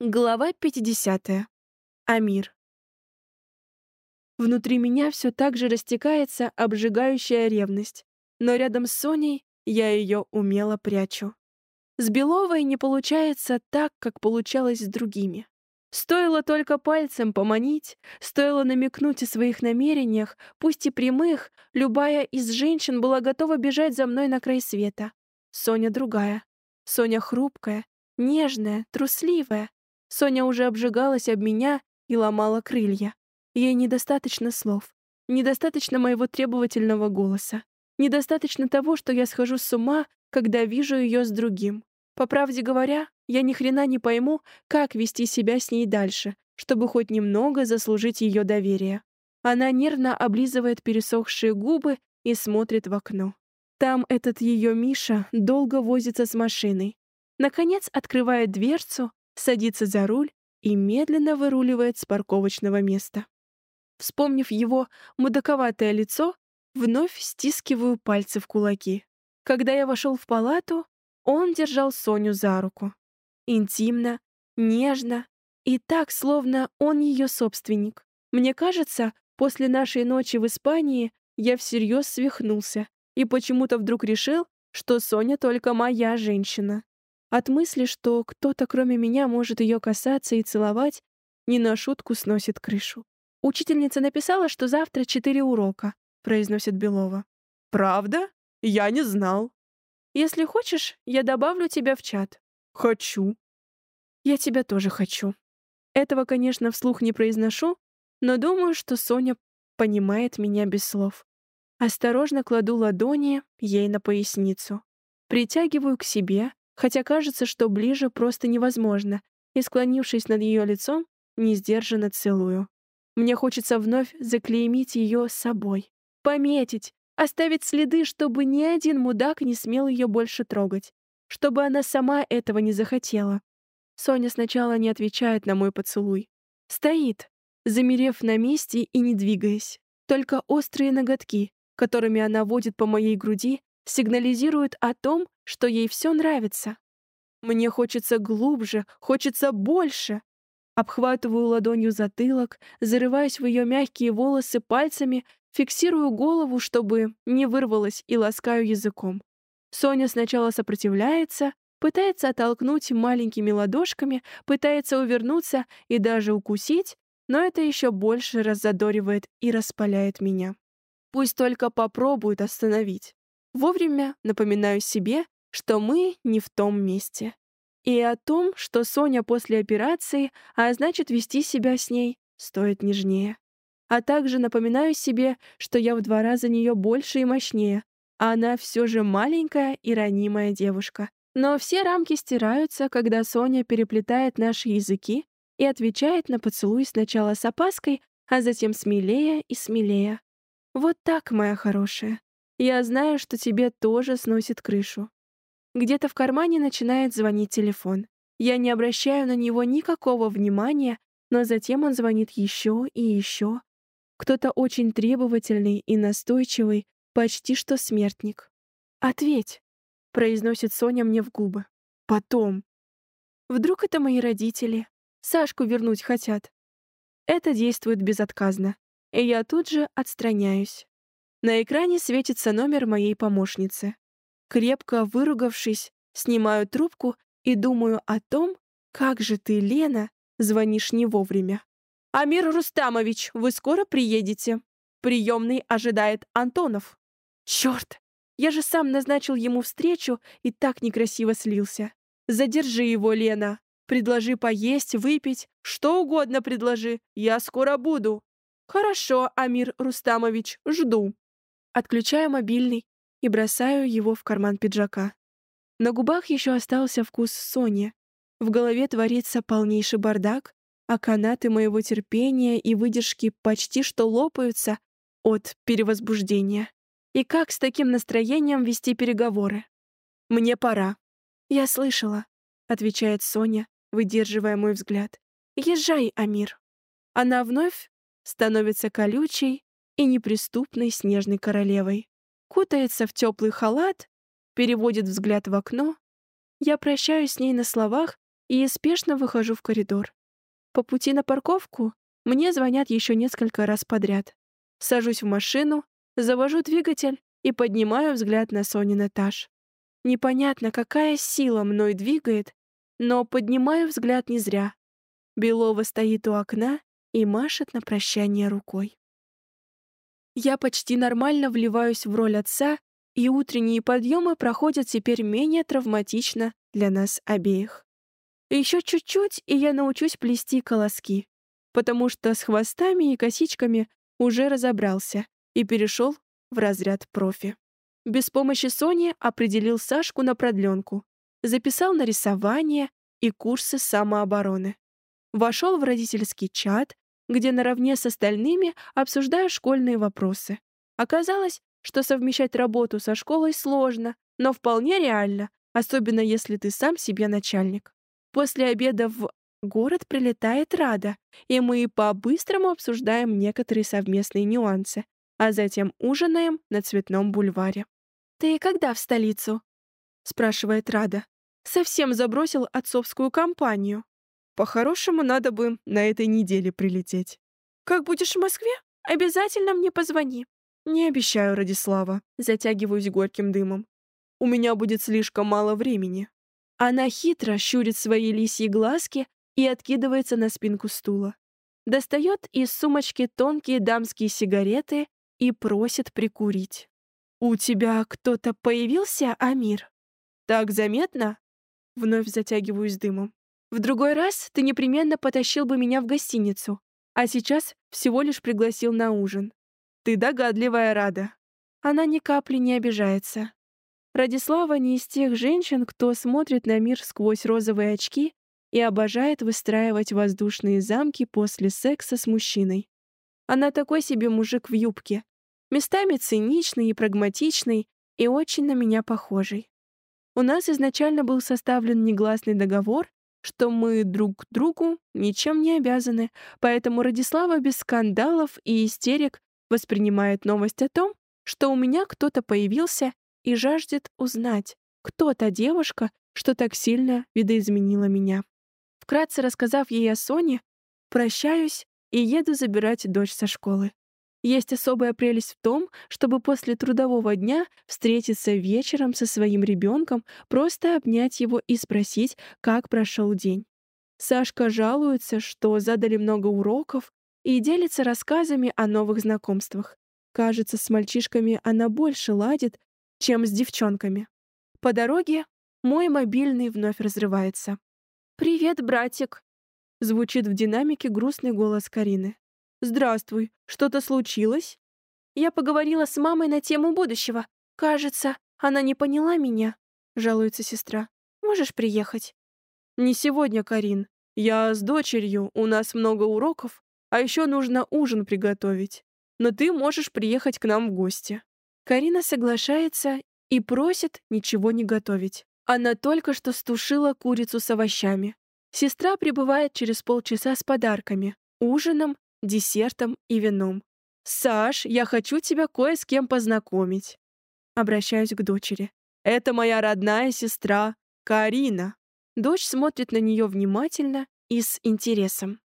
Глава 50. Амир. Внутри меня все так же растекается обжигающая ревность, но рядом с Соней я ее умело прячу. С Беловой не получается так, как получалось с другими. Стоило только пальцем поманить, стоило намекнуть о своих намерениях, пусть и прямых, любая из женщин была готова бежать за мной на край света. Соня другая. Соня хрупкая, нежная, трусливая, Соня уже обжигалась об меня и ломала крылья. Ей недостаточно слов, недостаточно моего требовательного голоса, недостаточно того, что я схожу с ума, когда вижу ее с другим. По правде говоря, я ни хрена не пойму, как вести себя с ней дальше, чтобы хоть немного заслужить ее доверие. Она нервно облизывает пересохшие губы и смотрит в окно. Там этот ее Миша долго возится с машиной. Наконец открывает дверцу, садится за руль и медленно выруливает с парковочного места. Вспомнив его мудаковатое лицо, вновь стискиваю пальцы в кулаки. Когда я вошел в палату, он держал Соню за руку. Интимно, нежно и так, словно он ее собственник. Мне кажется, после нашей ночи в Испании я всерьез свихнулся и почему-то вдруг решил, что Соня только моя женщина. От мысли, что кто-то кроме меня может ее касаться и целовать, не на шутку сносит крышу. «Учительница написала, что завтра четыре урока», — произносит Белова. «Правда? Я не знал». «Если хочешь, я добавлю тебя в чат». «Хочу». «Я тебя тоже хочу». Этого, конечно, вслух не произношу, но думаю, что Соня понимает меня без слов. Осторожно кладу ладони ей на поясницу. Притягиваю к себе, хотя кажется, что ближе просто невозможно, и, склонившись над ее лицом, несдержанно целую. Мне хочется вновь заклеймить ее собой, пометить, оставить следы, чтобы ни один мудак не смел ее больше трогать, чтобы она сама этого не захотела. Соня сначала не отвечает на мой поцелуй. Стоит, замерев на месте и не двигаясь. Только острые ноготки, которыми она водит по моей груди, сигнализируют о том, что ей все нравится. Мне хочется глубже, хочется больше. Обхватываю ладонью затылок, зарываюсь в ее мягкие волосы пальцами, фиксирую голову, чтобы не вырвалась, и ласкаю языком. Соня сначала сопротивляется, пытается оттолкнуть маленькими ладошками, пытается увернуться и даже укусить, но это еще больше раззадоривает и распаляет меня. Пусть только попробует остановить. Вовремя напоминаю себе, что мы не в том месте. И о том, что Соня после операции, а значит вести себя с ней, стоит нежнее. А также напоминаю себе, что я в два раза нее больше и мощнее, а она все же маленькая и ранимая девушка. Но все рамки стираются, когда Соня переплетает наши языки и отвечает на поцелуй сначала с опаской, а затем смелее и смелее. Вот так, моя хорошая. Я знаю, что тебе тоже сносит крышу. Где-то в кармане начинает звонить телефон. Я не обращаю на него никакого внимания, но затем он звонит еще и еще. Кто-то очень требовательный и настойчивый, почти что смертник. «Ответь», — произносит Соня мне в губы. «Потом». Вдруг это мои родители. Сашку вернуть хотят. Это действует безотказно, и я тут же отстраняюсь. На экране светится номер моей помощницы. Крепко выругавшись, снимаю трубку и думаю о том, как же ты, Лена, звонишь не вовремя. «Амир Рустамович, вы скоро приедете?» Приемный ожидает Антонов. Черт! Я же сам назначил ему встречу и так некрасиво слился. Задержи его, Лена. Предложи поесть, выпить, что угодно предложи. Я скоро буду. Хорошо, Амир Рустамович, жду. Отключаю мобильный и бросаю его в карман пиджака. На губах еще остался вкус Сони. В голове творится полнейший бардак, а канаты моего терпения и выдержки почти что лопаются от перевозбуждения. И как с таким настроением вести переговоры? Мне пора. Я слышала, отвечает Соня, выдерживая мой взгляд. Езжай, Амир. Она вновь становится колючей и неприступной снежной королевой кутается в теплый халат, переводит взгляд в окно. Я прощаюсь с ней на словах, и спешно выхожу в коридор. По пути на парковку мне звонят еще несколько раз подряд. Сажусь в машину, завожу двигатель и поднимаю взгляд на Сонин этаж. Непонятно, какая сила мной двигает, но поднимаю взгляд не зря. Белова стоит у окна и машет на прощание рукой. Я почти нормально вливаюсь в роль отца, и утренние подъемы проходят теперь менее травматично для нас обеих. Еще чуть-чуть, и я научусь плести колоски, потому что с хвостами и косичками уже разобрался и перешел в разряд профи. Без помощи Сони определил Сашку на продленку, записал на рисование и курсы самообороны. Вошел в родительский чат, где наравне с остальными обсуждаю школьные вопросы. Оказалось, что совмещать работу со школой сложно, но вполне реально, особенно если ты сам себе начальник. После обеда в город прилетает Рада, и мы по-быстрому обсуждаем некоторые совместные нюансы, а затем ужинаем на Цветном бульваре. «Ты когда в столицу?» — спрашивает Рада. «Совсем забросил отцовскую компанию. По-хорошему, надо бы на этой неделе прилететь. Как будешь в Москве, обязательно мне позвони. Не обещаю, Радислава. Затягиваюсь горьким дымом. У меня будет слишком мало времени. Она хитро щурит свои лисьи глазки и откидывается на спинку стула. Достает из сумочки тонкие дамские сигареты и просит прикурить. «У тебя кто-то появился, Амир?» «Так заметно?» Вновь затягиваюсь дымом. В другой раз ты непременно потащил бы меня в гостиницу, а сейчас всего лишь пригласил на ужин. Ты догадливая, Рада. Она ни капли не обижается. Радислава не из тех женщин, кто смотрит на мир сквозь розовые очки и обожает выстраивать воздушные замки после секса с мужчиной. Она такой себе мужик в юбке, местами циничный и прагматичный, и очень на меня похожий. У нас изначально был составлен негласный договор, что мы друг другу ничем не обязаны, поэтому Радислава без скандалов и истерик воспринимает новость о том, что у меня кто-то появился и жаждет узнать, кто та девушка, что так сильно видоизменила меня. Вкратце рассказав ей о Соне, прощаюсь и еду забирать дочь со школы. Есть особая прелесть в том, чтобы после трудового дня встретиться вечером со своим ребенком, просто обнять его и спросить, как прошел день. Сашка жалуется, что задали много уроков и делится рассказами о новых знакомствах. Кажется, с мальчишками она больше ладит, чем с девчонками. По дороге мой мобильный вновь разрывается. «Привет, братик!» Звучит в динамике грустный голос Карины. «Здравствуй. Что-то случилось?» «Я поговорила с мамой на тему будущего. Кажется, она не поняла меня», — жалуется сестра. «Можешь приехать?» «Не сегодня, Карин. Я с дочерью, у нас много уроков, а еще нужно ужин приготовить. Но ты можешь приехать к нам в гости». Карина соглашается и просит ничего не готовить. Она только что стушила курицу с овощами. Сестра прибывает через полчаса с подарками, ужином десертом и вином. «Саш, я хочу тебя кое с кем познакомить». Обращаюсь к дочери. «Это моя родная сестра, Карина». Дочь смотрит на нее внимательно и с интересом.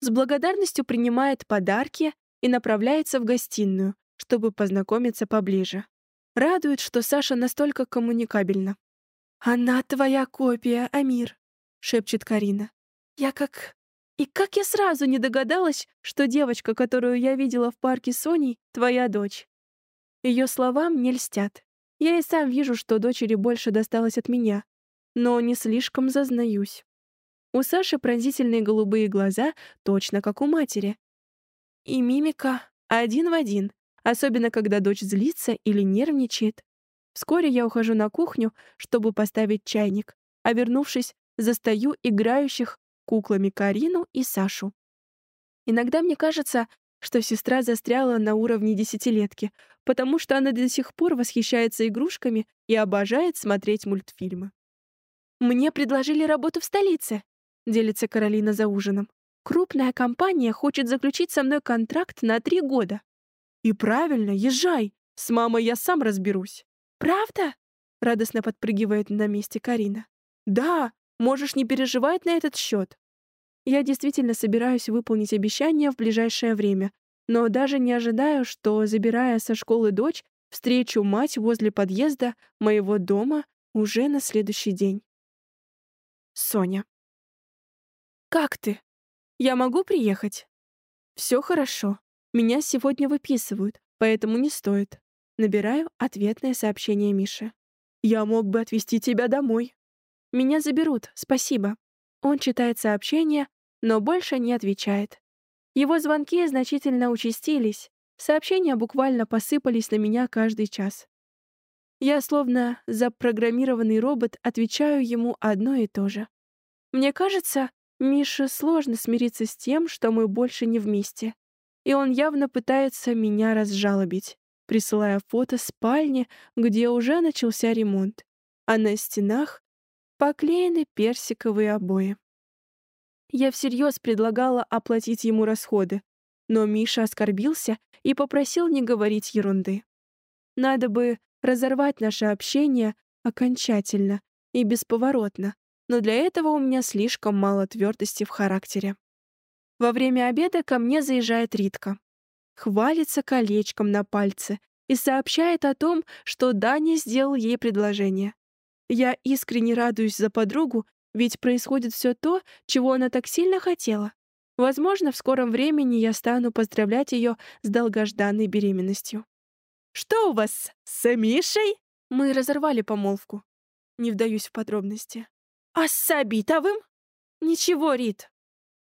С благодарностью принимает подарки и направляется в гостиную, чтобы познакомиться поближе. Радует, что Саша настолько коммуникабельна. «Она твоя копия, Амир», — шепчет Карина. «Я как и как я сразу не догадалась, что девочка, которую я видела в парке Соней, твоя дочь. Ее словам не льстят. Я и сам вижу, что дочери больше досталось от меня, но не слишком зазнаюсь. У Саши пронзительные голубые глаза, точно как у матери. И мимика один в один, особенно когда дочь злится или нервничает. Вскоре я ухожу на кухню, чтобы поставить чайник, а вернувшись, застаю играющих куклами Карину и Сашу. Иногда мне кажется, что сестра застряла на уровне десятилетки, потому что она до сих пор восхищается игрушками и обожает смотреть мультфильмы. «Мне предложили работу в столице», — делится Каролина за ужином. «Крупная компания хочет заключить со мной контракт на три года». «И правильно, езжай. С мамой я сам разберусь». «Правда?» — радостно подпрыгивает на месте Карина. «Да, Можешь не переживать на этот счет. Я действительно собираюсь выполнить обещание в ближайшее время, но даже не ожидаю, что, забирая со школы дочь, встречу мать возле подъезда моего дома уже на следующий день. Соня. «Как ты? Я могу приехать?» «Все хорошо. Меня сегодня выписывают, поэтому не стоит». Набираю ответное сообщение Миши. «Я мог бы отвезти тебя домой». «Меня заберут, спасибо». Он читает сообщение, но больше не отвечает. Его звонки значительно участились, сообщения буквально посыпались на меня каждый час. Я, словно запрограммированный робот, отвечаю ему одно и то же. Мне кажется, Мише сложно смириться с тем, что мы больше не вместе. И он явно пытается меня разжалобить, присылая фото спальни, где уже начался ремонт, а на стенах поклеены персиковые обои. Я всерьез предлагала оплатить ему расходы, но Миша оскорбился и попросил не говорить ерунды. Надо бы разорвать наше общение окончательно и бесповоротно, но для этого у меня слишком мало твердости в характере. Во время обеда ко мне заезжает Ритка. Хвалится колечком на пальце и сообщает о том, что Даня сделал ей предложение. Я искренне радуюсь за подругу ведь происходит все то, чего она так сильно хотела. Возможно, в скором времени я стану поздравлять ее с долгожданной беременностью. «Что у вас с Мишей?» Мы разорвали помолвку. Не вдаюсь в подробности. «А с Сабитовым?» «Ничего, Рит».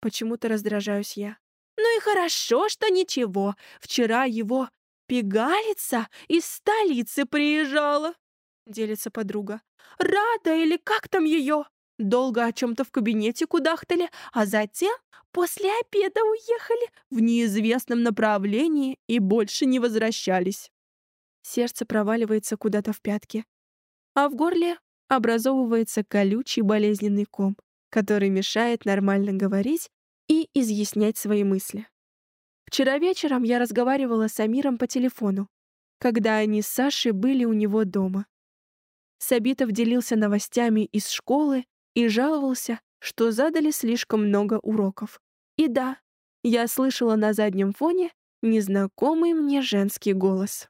Почему-то раздражаюсь я. «Ну и хорошо, что ничего. Вчера его пигалица из столицы приезжала», — делится подруга. «Рада или как там ее? долго о чем-то в кабинете кудахтали, а затем после обеда уехали в неизвестном направлении и больше не возвращались. Сердце проваливается куда-то в пятки, а в горле образовывается колючий болезненный ком, который мешает нормально говорить и изъяснять свои мысли. Вчера вечером я разговаривала с Амиром по телефону, когда они с Сашей были у него дома. Сабитов делился новостями из школы и жаловался, что задали слишком много уроков. И да, я слышала на заднем фоне незнакомый мне женский голос.